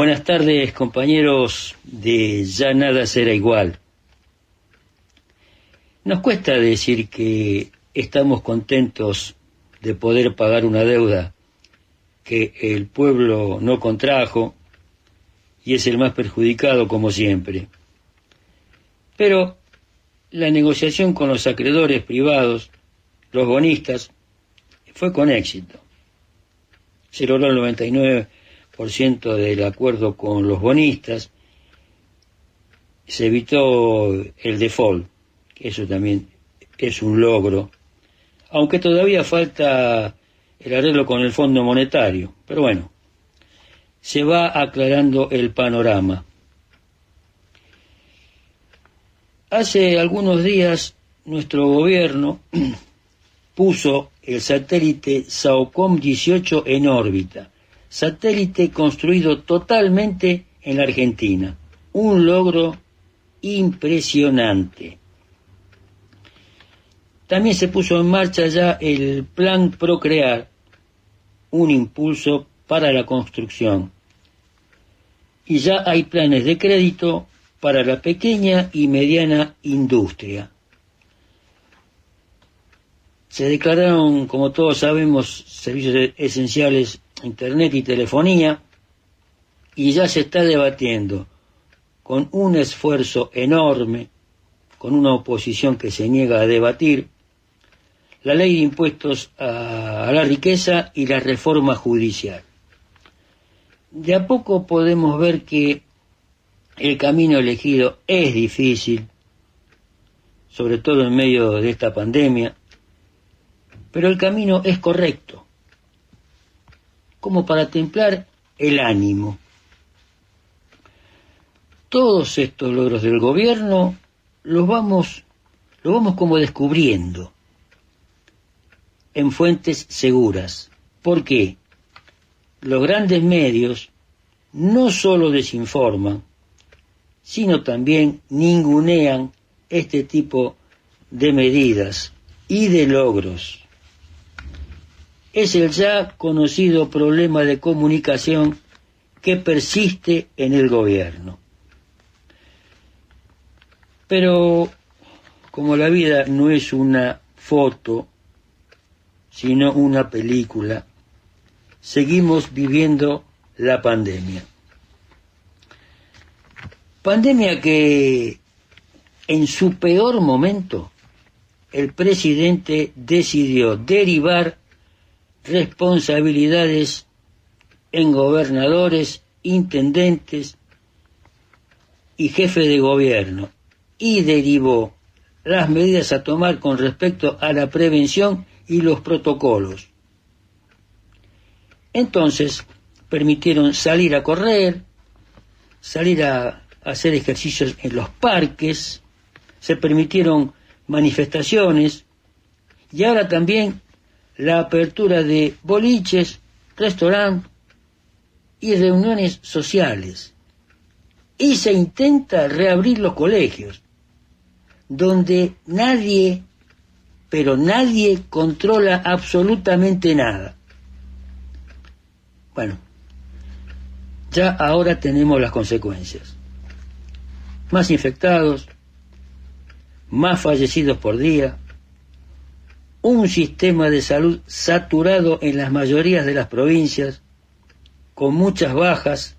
Buenas tardes, compañeros de Ya Nada Será Igual. Nos cuesta decir que estamos contentos de poder pagar una deuda que el pueblo no contrajo y es el más perjudicado como siempre. Pero la negociación con los acreedores privados, los bonistas, fue con éxito. Se logró el 99% del acuerdo con los bonistas, se evitó el default, eso también es un logro, aunque todavía falta el arreglo con el Fondo Monetario, pero bueno, se va aclarando el panorama. Hace algunos días nuestro gobierno puso el satélite SAOCOM 18 en órbita, satélite construido totalmente en la Argentina, un logro impresionante. También se puso en marcha ya el plan Procrear, un impulso para la construcción. Y ya hay planes de crédito para la pequeña y mediana industria. Se declararon, como todos sabemos, servicios esenciales, Internet y telefonía, y ya se está debatiendo con un esfuerzo enorme, con una oposición que se niega a debatir, la ley de impuestos a, la riqueza y la reforma judicial. De a poco podemos ver que el camino elegido es difícil, sobre todo en medio de esta pandemia, pero el camino es correcto, como para templar el ánimo. Todos estos logros del gobierno los vamos, los vamos como descubriendo en fuentes seguras. ¿Por qué? Los grandes medios no solo desinforman, sino también ningunean este tipo de medidas y de logros. Es el ya conocido problema de comunicación que persiste en el gobierno. Pero como la vida no es una foto, sino una película, seguimos viviendo la pandemia. Pandemia que en su peor momento el presidente decidió derivar responsabilidades en gobernadores, intendentes y jefe de gobierno y derivó las medidas a tomar con respecto a la prevención y los protocolos. Entonces permitieron salir a correr, salir a hacer ejercicios en los parques, se permitieron manifestaciones y ahora también la apertura de boliches, restaurantes y reuniones sociales. Y se intenta reabrir los colegios, donde nadie, pero nadie controla absolutamente nada. Bueno, ya ahora tenemos las consecuencias más infectados, más fallecidos por día, un sistema de salud saturado en las mayorías de las provincias, con muchas bajas,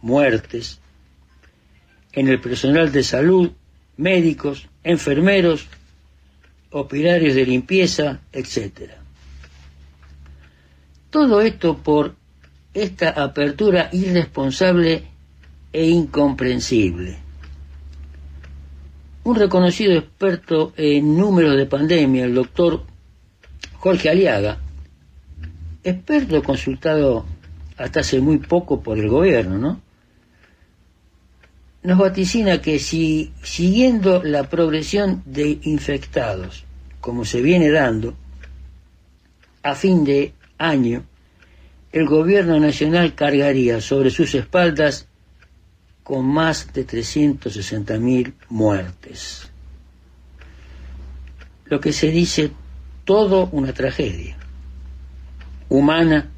muertes, en el personal de salud, médicos, enfermeros, operarios de limpieza, etc. Todo esto por esta apertura irresponsable e incomprensible un reconocido experto en números de pandemia, el doctor Jorge Aliaga, experto consultado hasta hace muy poco por el gobierno, ¿no? Nos vaticina que si siguiendo la progresión de infectados, como se viene dando, a fin de año, el gobierno nacional cargaría sobre sus espaldas con más de 360.000 muertes. Lo que se dice todo una tragedia, humana,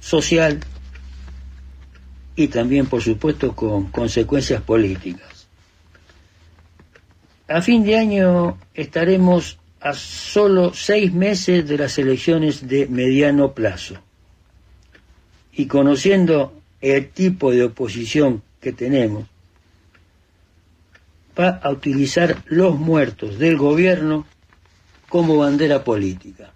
social y también, por supuesto, con consecuencias políticas. A fin de año estaremos a solo seis meses de las elecciones de mediano plazo. Y conociendo el tipo de oposición que tenemos, va a utilizar los muertos del gobierno como bandera política.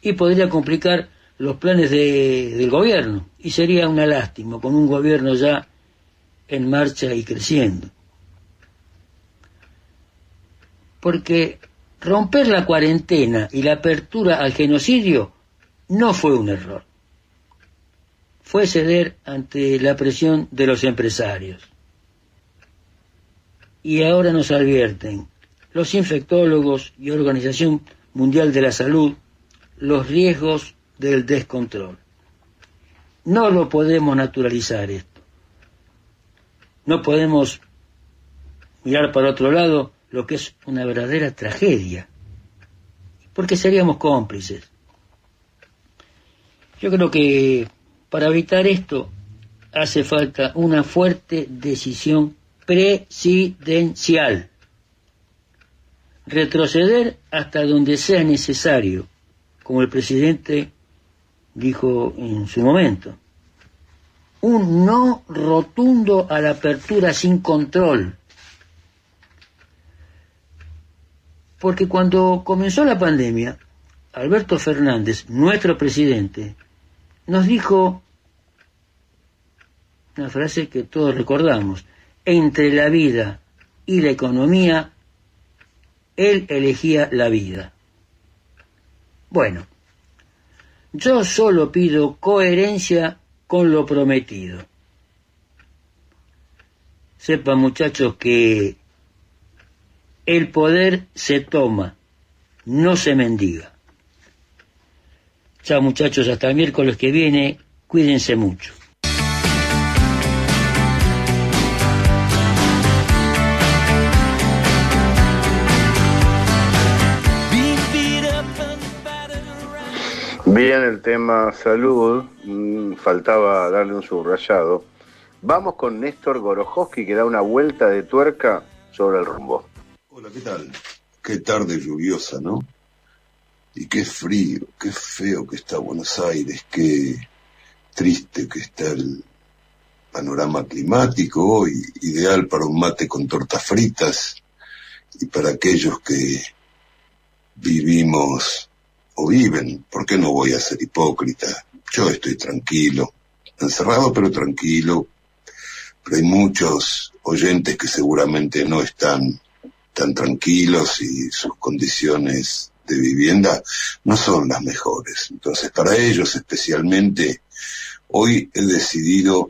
Y podría complicar los planes del gobierno. Y sería una lástima con un gobierno ya en marcha y creciendo. Porque romper la cuarentena y la apertura al genocidio no fue un error. Fue ceder ante la presión de los empresarios. Y ahora nos advierten los infectólogos y Organización Mundial de la Salud los riesgos del descontrol. No lo podemos naturalizar esto. No podemos mirar para otro lado lo que es una verdadera tragedia, porque seríamos cómplices. Yo creo que para evitar esto hace falta una fuerte decisión presidencial. Retroceder hasta donde sea necesario, como el presidente dijo en su momento. Un no rotundo a la apertura sin control Porque cuando comenzó la pandemia, Alberto Fernández, nuestro presidente, nos dijo una frase que todos recordamos, entre la vida y la economía, él elegía la vida. Bueno, yo solo pido coherencia con lo prometido. Sepan muchachos que el poder se toma, no se mendiga. Chao muchachos, hasta el miércoles que viene, cuídense mucho. Bien, el tema salud, mm, faltaba darle un subrayado. Vamos con Néstor Gorojowski que da una vuelta de tuerca sobre el rumbo. Hola, ¿qué tal? Qué tarde lluviosa, ¿no? Y qué frío, qué feo que está Buenos Aires, qué triste que está el panorama climático hoy, ideal para un mate con tortas fritas y para aquellos que vivimos o viven, ¿por qué no voy a ser hipócrita? Yo estoy tranquilo, encerrado pero tranquilo, pero hay muchos oyentes que seguramente no están tan tranquilos y sus condiciones de vivienda no son las mejores. Entonces, para ellos especialmente, hoy he decidido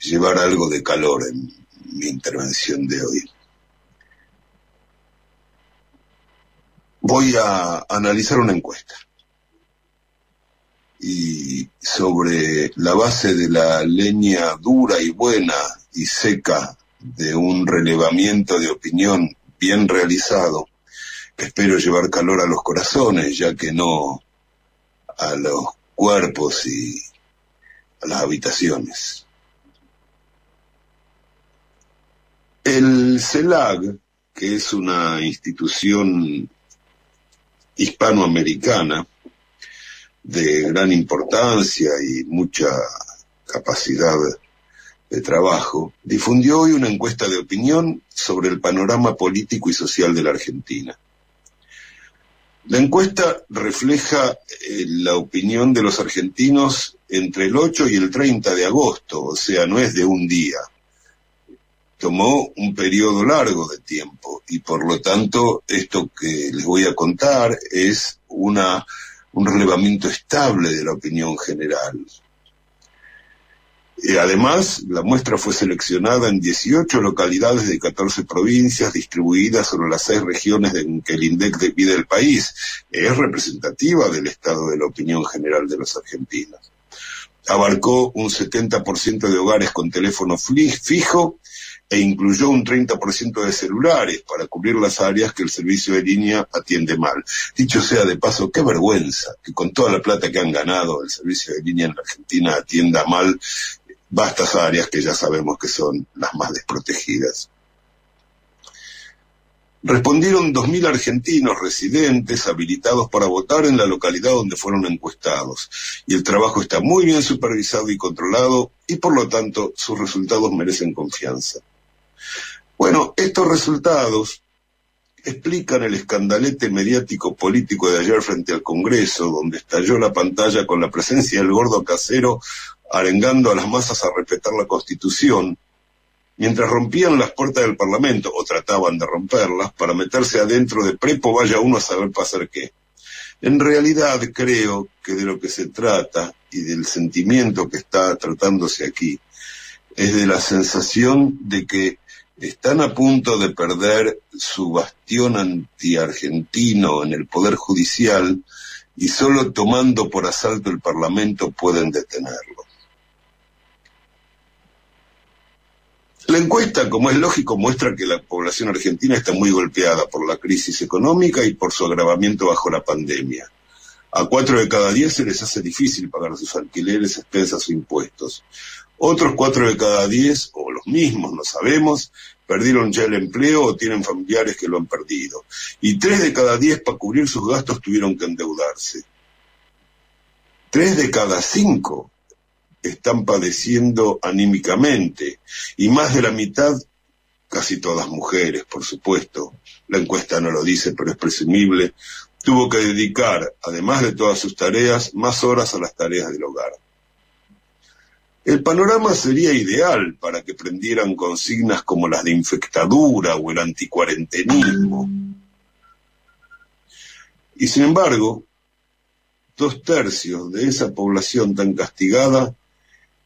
llevar algo de calor en mi intervención de hoy. Voy a analizar una encuesta. Y sobre la base de la leña dura y buena y seca de un relevamiento de opinión bien realizado, espero llevar calor a los corazones, ya que no a los cuerpos y a las habitaciones. El CELAG, que es una institución hispanoamericana de gran importancia y mucha capacidad de Trabajo difundió hoy una encuesta de opinión sobre el panorama político y social de la Argentina. La encuesta refleja eh, la opinión de los argentinos entre el 8 y el 30 de agosto, o sea, no es de un día. Tomó un periodo largo de tiempo y por lo tanto esto que les voy a contar es una, un relevamiento estable de la opinión general. Además, la muestra fue seleccionada en 18 localidades de 14 provincias distribuidas sobre las seis regiones en que el INDEC divide el país. Es representativa del estado de la opinión general de los argentinos. Abarcó un 70% de hogares con teléfono fijo e incluyó un 30% de celulares para cubrir las áreas que el servicio de línea atiende mal. Dicho sea de paso, qué vergüenza que con toda la plata que han ganado el servicio de línea en la Argentina atienda mal vastas áreas que ya sabemos que son las más desprotegidas. Respondieron 2.000 argentinos residentes habilitados para votar en la localidad donde fueron encuestados. Y el trabajo está muy bien supervisado y controlado y por lo tanto sus resultados merecen confianza. Bueno, estos resultados explican el escandalete mediático político de ayer frente al Congreso, donde estalló la pantalla con la presencia del gordo casero arengando a las masas a respetar la Constitución, mientras rompían las puertas del Parlamento, o trataban de romperlas, para meterse adentro de prepo vaya uno a saber pasar qué. En realidad creo que de lo que se trata y del sentimiento que está tratándose aquí es de la sensación de que están a punto de perder su bastión antiargentino en el Poder Judicial y solo tomando por asalto el Parlamento pueden detenerlo. La encuesta, como es lógico, muestra que la población argentina está muy golpeada por la crisis económica y por su agravamiento bajo la pandemia. A cuatro de cada diez se les hace difícil pagar sus alquileres, expensas o impuestos. Otros cuatro de cada diez, o los mismos, no sabemos, perdieron ya el empleo o tienen familiares que lo han perdido. Y tres de cada diez para cubrir sus gastos tuvieron que endeudarse. Tres de cada cinco están padeciendo anímicamente y más de la mitad, casi todas mujeres, por supuesto, la encuesta no lo dice, pero es presumible, tuvo que dedicar, además de todas sus tareas, más horas a las tareas del hogar. El panorama sería ideal para que prendieran consignas como las de infectadura o el anticuarentenismo. Y sin embargo, dos tercios de esa población tan castigada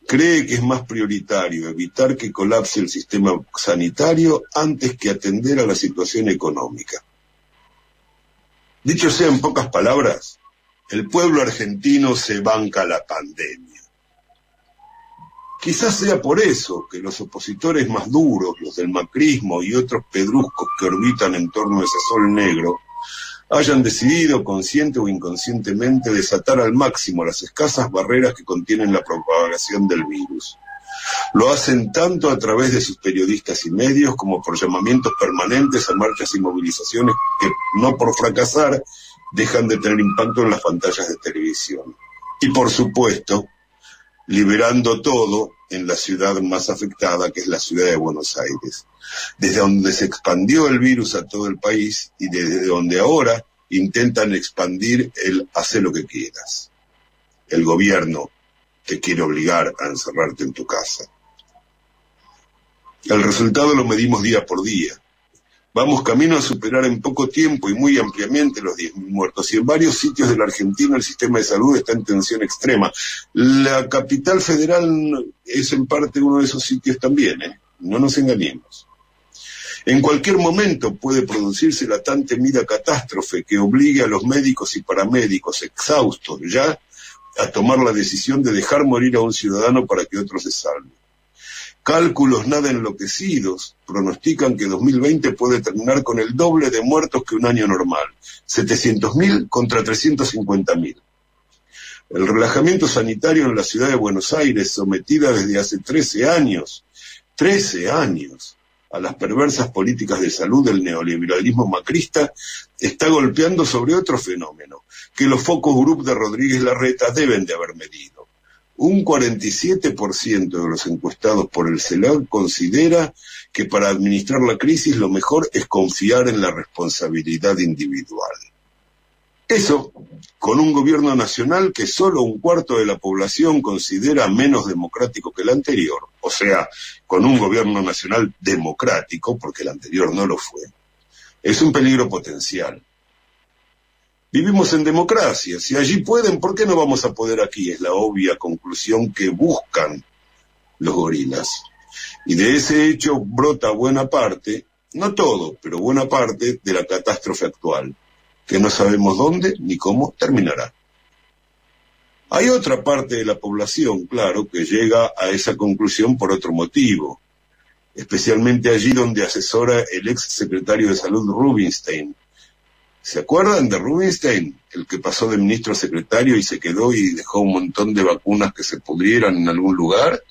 cree que es más prioritario evitar que colapse el sistema sanitario antes que atender a la situación económica. Dicho sea en pocas palabras, el pueblo argentino se banca la pandemia. Quizás sea por eso que los opositores más duros, los del macrismo y otros pedruscos que orbitan en torno a ese sol negro, hayan decidido, consciente o inconscientemente, desatar al máximo las escasas barreras que contienen la propagación del virus. Lo hacen tanto a través de sus periodistas y medios como por llamamientos permanentes a marchas y movilizaciones que, no por fracasar, dejan de tener impacto en las pantallas de televisión. Y por supuesto, liberando todo en la ciudad más afectada, que es la ciudad de Buenos Aires, desde donde se expandió el virus a todo el país y desde donde ahora intentan expandir el hacer lo que quieras. El gobierno te quiere obligar a encerrarte en tu casa. El resultado lo medimos día por día. Vamos camino a superar en poco tiempo y muy ampliamente los 10.000 muertos. Y en varios sitios de la Argentina el sistema de salud está en tensión extrema. La capital federal es en parte uno de esos sitios también, ¿eh? No nos engañemos. En cualquier momento puede producirse la tan temida catástrofe que obligue a los médicos y paramédicos exhaustos ya a tomar la decisión de dejar morir a un ciudadano para que otro se salve. Cálculos nada enloquecidos pronostican que 2020 puede terminar con el doble de muertos que un año normal, 700.000 contra 350.000. El relajamiento sanitario en la ciudad de Buenos Aires, sometida desde hace 13 años, 13 años, a las perversas políticas de salud del neoliberalismo macrista, está golpeando sobre otro fenómeno, que los focos group de Rodríguez Larreta deben de haber medido. Un 47% de los encuestados por el CELAC considera que para administrar la crisis lo mejor es confiar en la responsabilidad individual. Eso, con un gobierno nacional que solo un cuarto de la población considera menos democrático que el anterior, o sea, con un gobierno nacional democrático, porque el anterior no lo fue, es un peligro potencial. Vivimos en democracia, si allí pueden, ¿por qué no vamos a poder aquí? Es la obvia conclusión que buscan los gorilas. Y de ese hecho brota buena parte, no todo, pero buena parte de la catástrofe actual que no sabemos dónde ni cómo terminará. Hay otra parte de la población, claro, que llega a esa conclusión por otro motivo, especialmente allí donde asesora el ex secretario de Salud Rubinstein. ¿Se acuerdan de Rubinstein? El que pasó de ministro a secretario y se quedó y dejó un montón de vacunas que se pudrieran en algún lugar.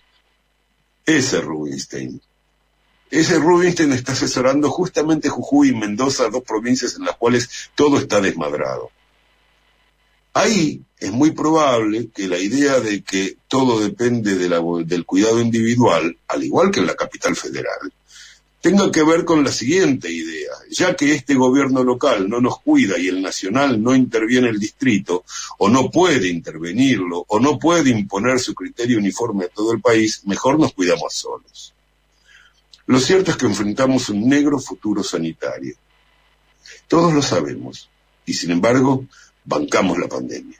Ese Rubinstein. Ese Rubinstein está asesorando justamente Jujuy y Mendoza, dos provincias en las cuales todo está desmadrado. Ahí es muy probable que la idea de que todo depende del cuidado individual, al igual que en la capital federal, tenga que ver con la siguiente idea. Ya que este gobierno local no nos cuida y el nacional no interviene el distrito, o no puede intervenirlo, o no puede imponer su criterio uniforme a todo el país, mejor nos cuidamos solos. Lo cierto es que enfrentamos un negro futuro sanitario. Todos lo sabemos. Y sin embargo, bancamos la pandemia.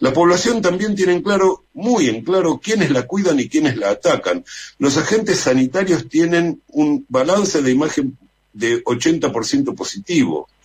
La población también tiene en claro, muy en claro, quiénes la cuidan y quiénes la atacan. Los agentes sanitarios tienen un balance de imagen de 80% positivo.